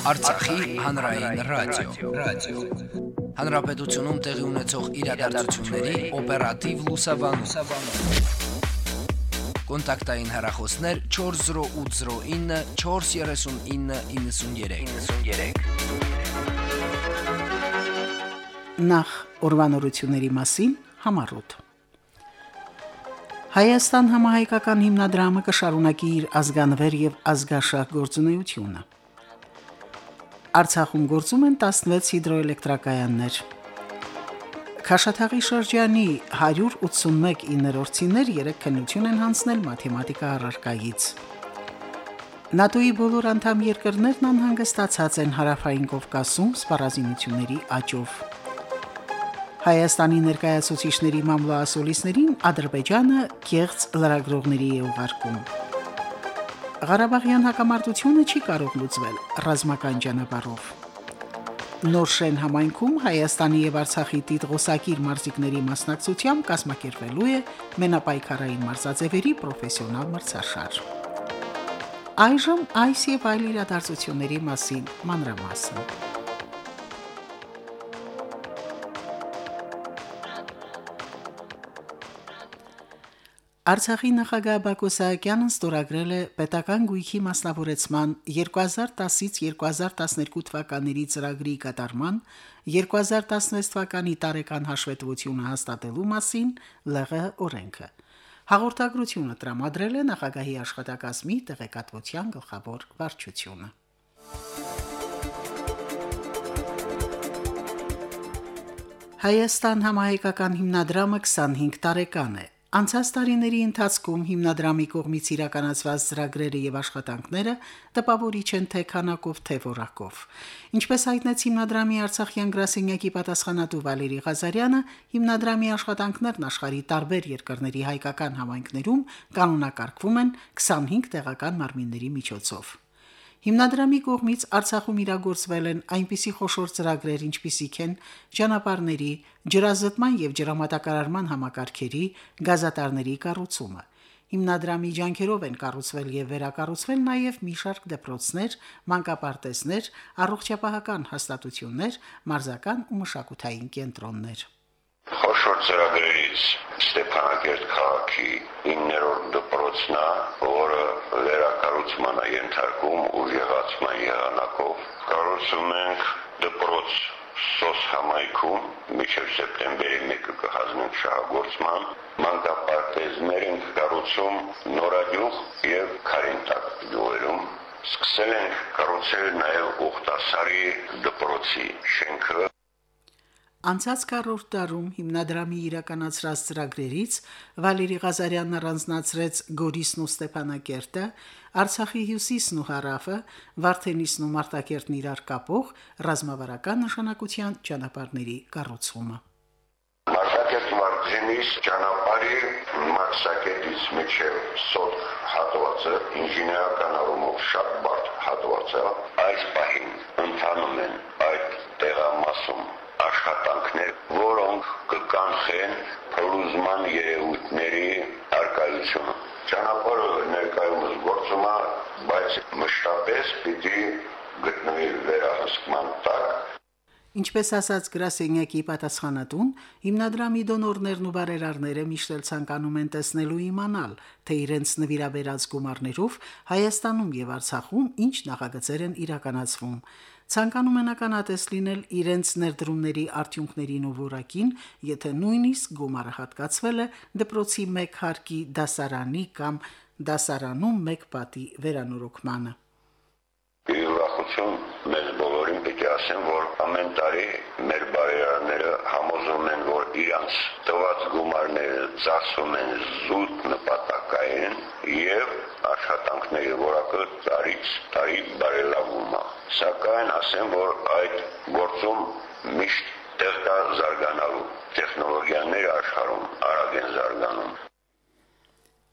Արցախի հանրային ռադիո, ռադիո։ Հանրապետությունում տեղի ունեցող իրադարձությունների օպերատիվ լուսաբանում։ Կոնտակտային հեռախոսներ 40809 43993։ 93։ Նախ ուրվանորությունների մասին համառոտ։ Հայաստան համահայկական հիմնադրամը կշարունակի իր ազգանվեր եւ ազգաշահ գործունեությունը։ Արցախում գործում են 16 հիդրոէլեկտրակայաններ։ Քաշաթաղի շրջանի 181 իներորցիներ 3 քննություն են հանձնել մաթեմատիկա առարկայից։ ՆԱՏՕ-ի բոլոր անդամ երկրներն անհանգստացած են հարավային Կովկասում սպառազինությունների աճով։ Հայաստանի ներկայացուցիչների մամլոասոլիսներին Ադրբեջանը կեղծ լրագրողների է ուղարկում։ Ղարաբաղյան հակամարտությունը չի կարող լուծվել ռազմական ճանապարհով։ Նորշեն համայնքում Հայաստանի եւ Արցախի տիտղոսակիր մարզիկների մասնակցությամբ կազմակերպվելու է մենապայքարային մարզաձևերի պրոֆեսիոնալ մրցաշար։ Այժմ այս եւ այլ իրադարձությունների մասին մանրամասն։ Արցախի նախագահ Բակո Սահակյանն ստորագրել է պետական գույքի մասնավորեցման 2010-ից 2012 թվականների ծրագրի կատարման 2016 թվականի տարեկան հաշվետվությունը հաստատելու մասին ԼՂ օրենքը։ Հաղորդագրությունը տրամադրել է նախագահի աշխատակազմի տեղեկատվության գլխավոր վարչությունը։ Հայաստան համահայկական հիմնադրամը 25 տարեկան է։ Անցած տարիների ընթացքում հիմնադրամի կողմից իրականացված ծրագրերը եւ աշխատանքները տպավորիչ են թե քանակով, թե որակով։ Ինչպես հայտնեց հիմնադրամի Արցախյան գրասենյակի պատասխանատու Վալերի Ղազարյանը, հիմնադրամի աշխատանքներն աշխարհի տարբեր երկրների հայկական համայնքներում կանոնակարգվում են 25 տեղական մարմինների միջոցով։ Հիմնադրամի կողմից Արցախում իրագործվել են այնպիսի խոշոր ծրագրեր, ինչպիսիք են ճանապարհների, ջրազատման եւ ջրամատակարարման համակարգերի, գազատարների կառուցումը։ Հիմնադրամի ջանքերով են կառուցվել եւ վերակառուցվել նաեւ մի շարք դպրոցներ, մանկապարտեզներ, առողջապահական հաստատություններ, մարզական ու մշակութային կենտրոններ։ Խոշոր ծրագրերից Ստեփանակերտ քաղաքի 9-րդ դպրոցն է, որը վերակառուցման է ենթարկում ուժեղացման եղանակով։ Կառուցում ենք դպրոց սոս համայնքում մինչև սեպտեմբերի 1-ը կհանձնենք շահագործման մանկապարտեզներ ենք կառուցում նորագյուղ եւ Խարինտակ գյուղերում սկսել ենք կառուցել նաև Ուխտասարի դպրոցի շենքը Անցած կառորդ տարում հիմնադրամի իրականացրած ծրագրերից Վալերի Ղազարյանն առանձնացրեց Գորիսն ու Ստեփանակերտը, Արցախի հյուսիսն ու հարավը, Վարդենիսն ու Մարտակերտն իրար կապող ռազմավարական նշանակության ճանապարհների կառուցումը։ Մարտակերտ Վարդենիս ճանապարհի մաքսակետից միջև սոտ հատվածը ինժեներական առումով շատ բարդ հատված է, այս պահին ընթանում են այդ տեղամասում աշխատանքներ, որոնք կկանխեն փլուզման երևույթների արկայությունը։ Ճանապարհը ներկայումս գործում է, բայց մշտապես պիտի գտնվի վերահսկման տակ Ինչպես ասաց գրասենյակի պատասխանատուն, հիմնադրամի դոնորներն ու բարերարները միշտ էլ ցանկանում են տեսնելու իմանալ, թե իրենց նվիրաբերած գումարներով Հայաստանում եւ Արցախում ինչ նախագծեր են իրականացվում ցանկանում են ականատես լինել իրենց ներդրումների արդյունքներին ու որակին, եթե նույնիսկ գումարը հատկացվել է դպրոցի 1 հարկի դասարանի կամ դասարանում 1 պատի վերանորոգմանը։ Ուրախություն մեզ բոլորին պիտի ասեմ, որ ամեն տարի մեր բարերարները համոզում են, որ իրանց տված գումարները ծախսում են զուտ նպատակային եւ աշխատանքների որակը տարից տարի բարելավում է սակայն ասեմ, որ այդ գործում միշտ տեղ կա զարգանալու։ Տեխնոլոգիաները աշխարհում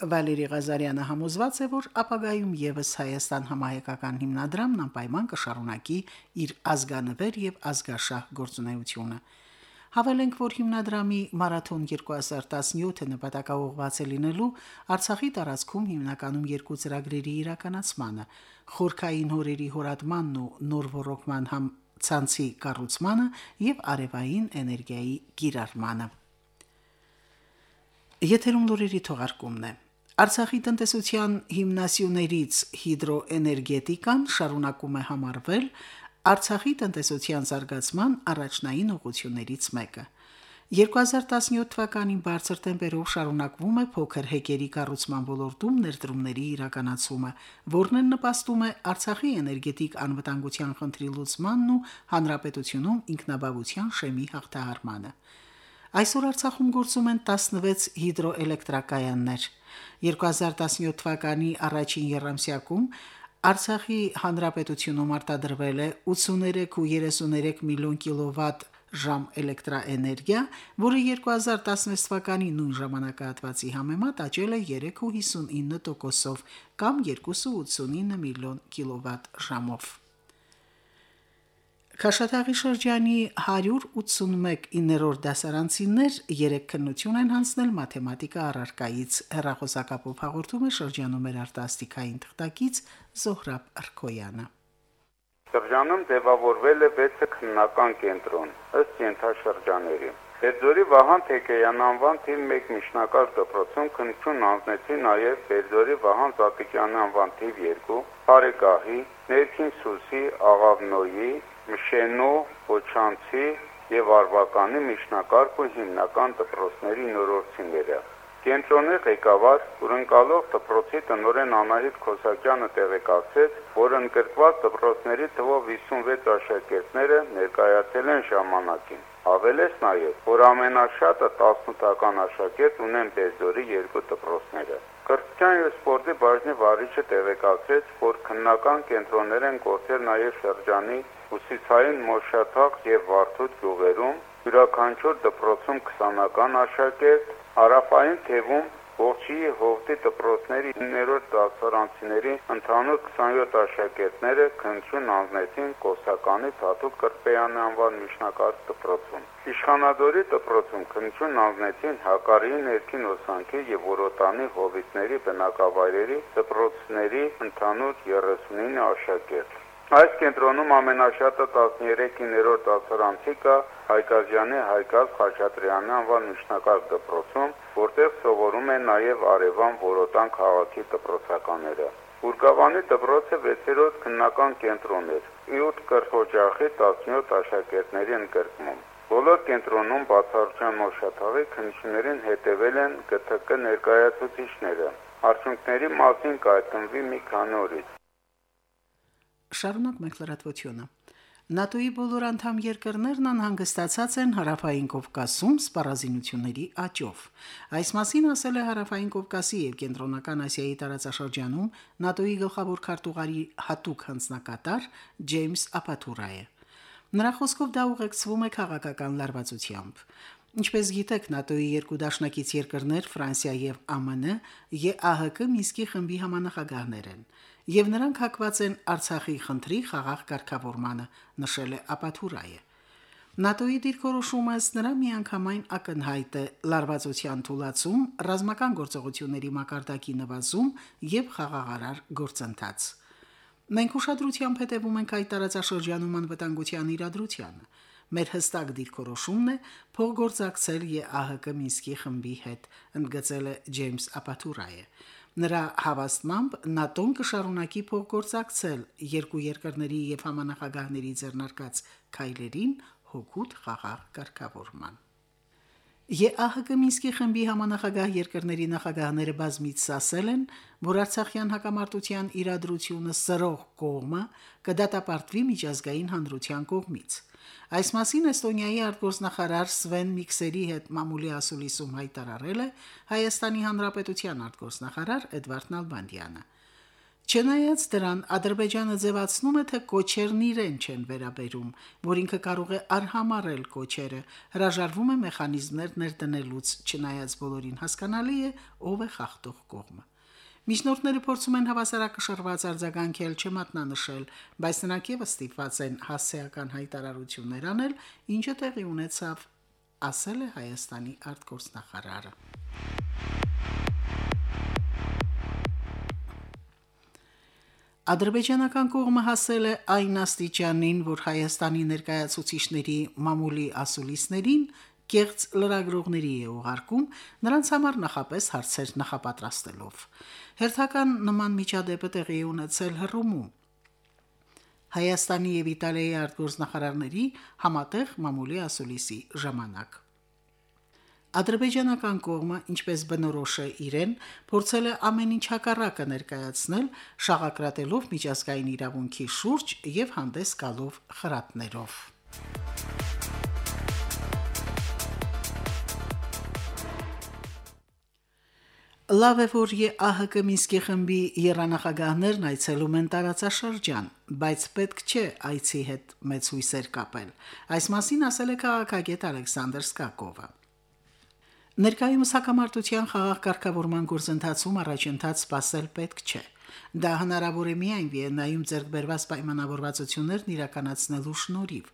Վալերի Ղազարյանը համոզված է, որ ապագայում եւս Հայաստան համահայկական հիմնադրամն անպայման կշարունակի իր ազգանվեր եւ ազգաշահ գործունեությունը։ Հավելենք, որ հիմնադրամի մարաթոն 2017-ը նպատակաուղղված է լինելու Արցախի տարածքում հիմնականում երկու ծրագրերի իրականացմանը՝ խորքային հորերի հորատմանն ու նոր ռոռոկման համ ցանցի կառուցմանը եւ արևային էներգիայի կիրառմանը։ Եթերում լուրերի թողարկումն է։ Արցախի տնտեսության հիմնասյուներից հիդրոէներգետիկան շարունակում է համարվել Արցախի տնտեսության զարգացման առաջնային ուղղություններից մեկը։ 2017 թվականին բարձր տեմպերով շարունակվում է փոքր հեկերի կառուցման ոլորտում ներդրումների իրականացումը, որն են նպաստում է Արցախի էներգետիկ անվտանգության խնդրի լուծմանն ու հանրապետությունում ինքնաբավության շեմի հաղթահարմանը։ Այսօր Արցախում գործում են 16 հիդրոէլեկտրակայաններ։ 2017 թվականի առաջին երամսյակում Արցախի հանրապետությունում արտադրվել է 83.33 միլիոն կիլովատ ժամ էլեկտրաէներգիա, որը 2016 թվականի նույն ժամանակահատվածի համեմատ աճել է 3.59%-ով կամ 2.89 միլիոն կիլովատ ժամով։ Քաշաթաղի շրջանի 181-ին դասարանցիներ երեք քննություն են հանձնել մաթեմատիկա առարկայից։ Հերախոսակապով հաղորդում է շրջանում մեր արտասթիկային թղթակից Զոհրաբ Արքոյանը։ Շրջանում ձևավորվել է 6 քննական կենտրոն ըստ ենթաշրջաների։ Բերձորի Վահան Թեկեյան անվան թիվ 1 միջնակարգ դպրոցում քննություն անձնեցի նաև Բերձորի Վահան Զատիկյան անվան թիվ 2, Փարեգահի, Ներքին Սուսի, Աղավնոյի, Մշենո, Ոչանցի եւ Արվականի միջնակարգ ու հիմնական դպրոցների նորորցիները։ Կենտրոնի ղեկավար ուրընկալող դպրոցի տնօրեն Անահիտ Քոսակյանը տեղեկացրեց, որ ընդգրկված դպրոցների թվով 56 աշակերտները ներկայացել են ժամանակին։ Ավելեց նաև, որ ամենաշատը 18-ական աշակերտ ունեն Բեզորի երկու դպրոցները։ Կրթության եւ սպորտի բաժնի վարիչը տեղեկացրեց, որ քննական կենտրոններ են գործել նաև շրջանի Ուսիցային Մոշաթաղ եւ Վարդուտ գյուղերում յուրաքանչյուր դպրոցում 20-ական աշակերտ, հարավային թևում Ողջի հովտի դպրոցների 9-րդ դասարանցիների ընդհանուր 27 աշակերտները քննություն անձնեցին Կոսականի Թաթուկ Կրպեյանի անվան միջնակարգ դպրոցում։ Իշխանադորի դպրոցում քննություն անձնեցին Հակարիի ներքին ոսանքի եւ Որոտանի հովիտների բնակավայրերի դպրոցների ընդհանուր 39 աշակերտ։ Այս կենտրոնում ամենաշատը 13-րդ դասարանցիկը Հայկազյանի Հայկազ Խաչատրյանի անվան միջնակարգ դպրոցում, որտեղ սովորում են նաև Արևան Որոտան քաղաքի դպրոցականները։ Ուրգավանի դպրոցը 6-րդ քննական կենտրոն էր։ 7 կրթօջախի 17 աշակերտների ընդգրկմամբ։ Բոլոր կենտրոնում բացառության մոշաթաղի քննություններին հետևել են ԳԹԿ ներկայացուցիչները։ Արդյունքների մասին կայտնվի մի քանի օրից։ Շարունակ մեր լրատվությունը։ ՆԱՏՕ-ի բոլոր անդամ երկրներն անհանգստացած են հարավային Կովկասում սպառազինությունների աճով։ Այս մասին ասել է հարավային Կովկասի եւ Կենտրոնական Ասիայի տարածաշրջանում ՆԱՏՕ-ի գլխավոր քարտուղարի հատուկ հանձնակատար Ջեյմս Ապաթուրայը։ Նրա խոսքով դա ուղեկցվում է քաղաքական լարվածությամբ։ Ինչպես գիտեք, ՆԱՏՕ-ի երկու դաշնակից երկրներ Ֆրանսիա եւ ԱՄՆ ԵԱՀԿ Մինսկի խմբի համանախագահներ են եւ նրանք հակված են Արցախի խնդրի խաղաղ կարգավորմանը, նշել է Ապաթուրայը։ ՆԱՏՕ-ի դիրքորոշումը նրա միանգամայն ակնհայտ է. Լարվածության թուլացում, ռազմական գործողությունների մակարդակի նվազում եւ խաղաղարար գործընթաց։ Մենք ուշադրությամբ հետևում ենք այդ տարածաշրջանում անվտանգության իրադրությանը։ Մեր հստակ դիրքորոշումն է փոխգործակցել ԵԱՀԿ Մինսկի խմբի հետ, ընդգծել է Ջեյմս Ապաթուրայը։ Նրա հավաստմամբ ՆԱՏՕ-ն կշարունակի փոխգործակցել երկու երկրների եւ համանախագահների ձեռնարկած քայլերին հոգուտ խաղաղ կարգավորման։ ԵԱՀԿ Մինսկի խմբի համանախագահ երկրների նախագահները բազմից ասել են, որ Արցախյան հակամարտության իրադրությունը սրող կողմը կդատապարտվի միջազգային հանրության կողմից։ Այս մասին Էստոնիայի արտգործնախարար Սվեն Միքսերի հետ մամուլի ասուլիսում հայտարարել է Հայաստանի Հանրապետության արտգործնախարար Էդվարդ Նալբանդյանը։ Չնայած դրան Ադրբեջանը ձևացնում է, թե կոչերն իրեն չեն վերաբերում, որ ինքը կարող է արհամարել կոչերը, հրաժարվում է մեխանիզմներ ներդնելուց, չնայած բոլորին հասկանալի է, ով է խախտող կողմը։ Միջնորդները փորձում են հավասարակշռված արձագանքել չմատնանշել, բայց նրանք եւս ստիպված են հասցեական հայտարարություններ անել, ինչը տեղի ունեցավ ասել է Հայաստանի արտգործնախարարը։ Ադրբեջանական կողմը հասել է այն աստիճանին, որ Հայաստանի ներկայացուցիչների մամուլի ասուլիսներին կեղծ լրագրողների է ուղարկում, նրանց համար նախապես հարցեր նախապատրաստելով։ Հերթական նման միջադեպը տեղի ունեցել Հռոմում։ Հայաստանի եւ Իտալիայի արտգործնախարարների համատեղ մամուլի ասուլիսի ժամանակ։ Ադրբեջանական կողմը, ինչպես բնորոշ է իրեն, փորձել է ամեն ինչ հակառակը ներկայացնել, շաղակրատելով միջազգային իրավունքի շուրջ եւ հանդես գալով խրատներով։ Լավ է, որ ԵԱՀԿ Մինսկի խմբի երանախագահներն այցելում են տարածաշրջան, բայց պետք չէ այցի հետ մեծ հույսեր կապել։ Այս մասին ասել է քաղաքագետ Ալեքսանդր Սկակովը։ Ներկայումս հակամարտության խաղաղ կարգավորման գործընթացում առաջընթաց սпасել պետք չէ։ Դա հնարավոր է միայն Վիեննայում ձեռքբերված պայմանավորվածություններն իրականացնելու շնորհիվ,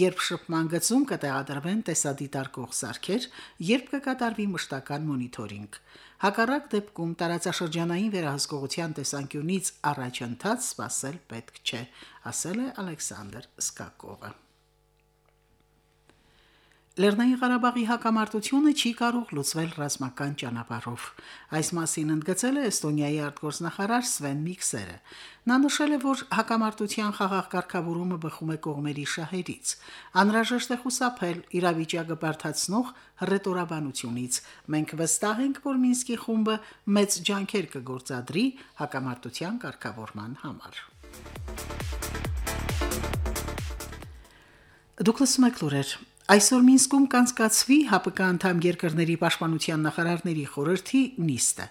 երբ շփման գծում կտեղադրվեն տեսադիտարկող սարքեր, երբ կկատարվի մշտական մոնիթորինգ։ Հակառակ դեպքում տարածաշրջանային վերահսկողության տեսանկյունից առաջընթաց սпасել պետք չէ, ասել է Ալեքսանդր Սկակովը։ Լեռնային Ղարաբաղի հակամարտությունը չի կարող լուծվել ռազմական ճանապարհով։ Այս մասին ընդգծել է Էստոնիայի արտգործնախարար Սվեն Միքսերը։ Նա նշել է, որ հակամարտության խաղաղ կարգավորումը բխում է կողմերի շահերից։ Անհրաժեշտ է խուսափել իրավիճակը բարթացնող հռետորաբանությունից։ Մենք վստահ ենք, որ Մինսկի խումբը մեծ ջանքեր կգործադրի հակամարտության կարգավորման համար։ Դուք լսում եք լուրեր Այսօր Մինսկում կանցկացվի ՀԱՊԿ անդամ երկրների պաշտպանության նախարարների խորհրդի նիստը։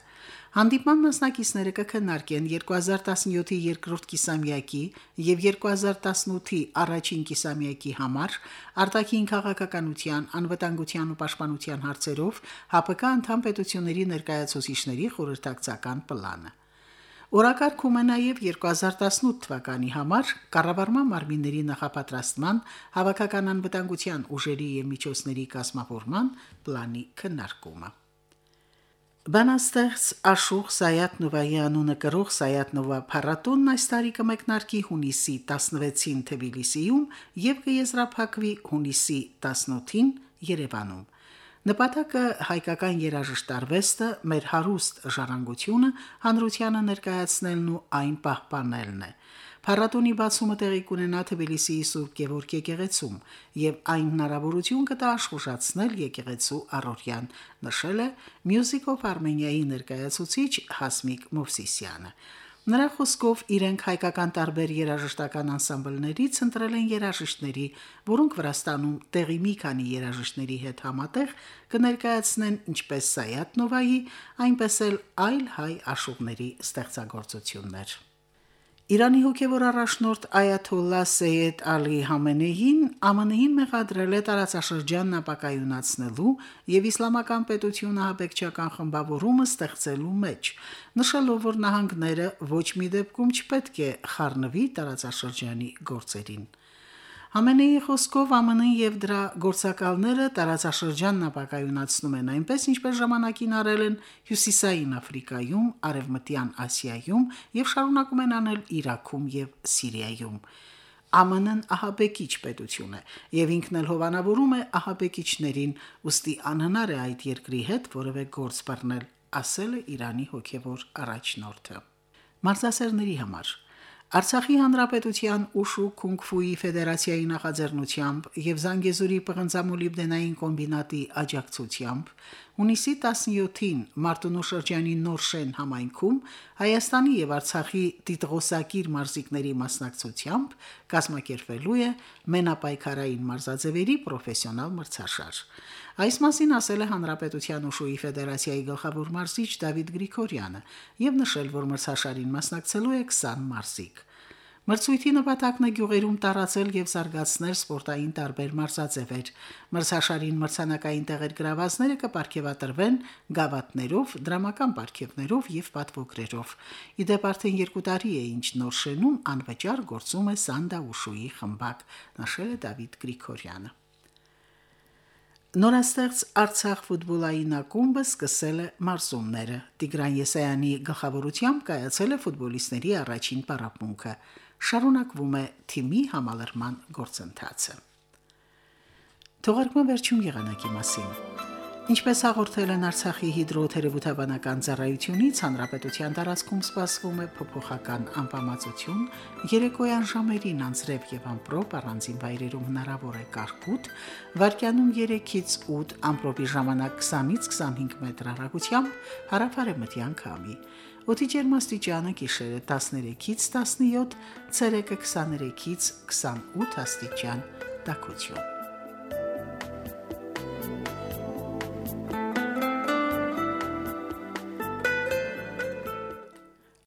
Հանդիպման մասնակիցները կքննարկեն 2017-ի երկրորդ կիսամյակի եւ 2018-ի առաջին կիսամյակի համար արտաքին քաղաքականության, անվտանգության ու պաշտպանության հարցերով ՀԱՊԿ անդամ պետությունների ներկայացուցիչների խորհրդակցական պլանը։ Օրակարգում է նաև 2018 թվականի համար կառավարման մարմինների նախապատրաստման, հավաքական անվտանգության ուժերի եւ միջոցների կազմավորման պլանի քննարկումը։ Բանաստեղծ Աշուխ Սայաթնովայի անունը կրող Սայաթնովա փառատոնն այս տարի կմեկնարկի հունիսի 16-ին Թբիլիսիում եւ կեզրափակվի հունիսի 18-ին Երևանում։ Նպատակը հայկական երաժշտ արվեստը, մեր հարուստ ժառանգությունը հանրությանը ներկայացնելն ու այն պահպանելն է։ Փառատոնի բացումը տեղի կունենա Թբիլիսիի Սուրբ Գևորգ եկեղեցում, եւ այն հնարավորություն կտա աշխուժացնել եկեղեցու առօրյան, նշել է Music of Armenia-ի ներկայացուցիչ Հասմիկ Մովսիսյանը։ Նրա խոսքով իրենք հայկական տարբեր երաժշտական անսամբլներից ընտրել են երաժիշտների, որոնք Վրաստանում տեղի մի քանի երաժիշտների հետ համատեղ կներկայացնեն ինչպես Սայաթ Նովայի, այնպես էլ այլ հայ աշուղների ստեղծագործություններ։ Իրանի հոգևոր առաջնորդ Այաթոլլա Սեյեդ Ալի Համենեին ԱՄՆ-ին մեղադրել է տարածաշրջանն ապակայունացնելու եւ իսլամական պետությունը հաբեկչական խմբավորումը ստեղծելու մեջ, նշելով, որ նահանգները ոչ մի դեպքում չպետք է խառնվի տարածաշրջանի գործերին։ Համենեի խոսքով ԱՄՆ-ն եւ դրա գործակալները տարածաշրջանն ապակայունացնում են այնպես, ինչպես ժամանակին արել են Հյուսիսային Աֆրիկայում, Արևմտյան Ասիայում եւ շարունակում են անել Իրաքում եւ Սիրիայում։ ԱՄՆ-ն ահաբեկիչ պետություն է եւ ինքն էլ հովանավորում է ահաբեկիչներին, ուստի անհնար է այդ երկրի հետ որևէ գործ բռնել, ասել է Իրանի հոգևոր առաջնորդը։ Մարզասերների համար Արցախի հանրապետության Ուշու Քունգֆուի ֆեդերացիայի նախաձեռնությամբ եւ Զանգեզուրի պղնձամոլիբդենային կոմբինատի աջակցությամբ հունիսի 17-ին Մարտունու շրջանի Նորշեն համայնքում Հայաստանի եւ Արցախի Տիտղոսակիր մարզիկների մասնակցությամբ կազմակերպվելու է մենապայքարային մարզաձևերի պրոֆեսիոնալ մրցաշար։ Այս մասին ասել է Հանրապետության Ուշուի ֆեդերացիայի գլխավոր մարզիչ Դավիթ Գրիգորյանը եւ նշել, որ մրցաշարին մասնակցելու է 20 մարզիկ։ Մրցույթի նպատակն է գյուղերում տարածել եւ զարգացնել սպորտային տարբեր մարզաձևեր։ Մրցաշարին մրցանակային տեղեր գրավազները կպարգևատրվեն գավաթներով, դրամական պարգևներով եւ պատվոգրերով։ Իդեպ արդեն 2 տարի է ինչ նոր շենում անվճար գործում է Սանդա Ուշուի խմբակ, նշել է Դավիթ Գրիգորյանը։ Նորաստեղծ Արցախ ֆուտբոլային ակումբը սկսել է մարզումները։ Տիգրան Եսայանի գլխավորությամբ կայացել է ֆուտբոլիստների առաջին պարապմունքը։ Շարունակվում է թիմի համալրման գործընթացը։ Թողարկման վերջում եղանակի մասին։ Ինչպես հաղորդել են Արցախի հիդրոթերապևտաբանական ծառայությունից, հանրապետության տարածքում սպասվում է փոփոխական անբավարարություն, երեկոյան ժամերին անձրև եւ ամպրոպ առանձին վայրերում հնարավոր է կարկուտ, վարկյանում 3-ից 8 ամպրոպի ժամանակ 20-ից 25 մետր հեռագությամբ հարավարեմտյան քամի։ Օդի ջերմաստիճանը գիշերը 13-ից 17, ցերեկը 23-ից 28 աստիճան տաքություն։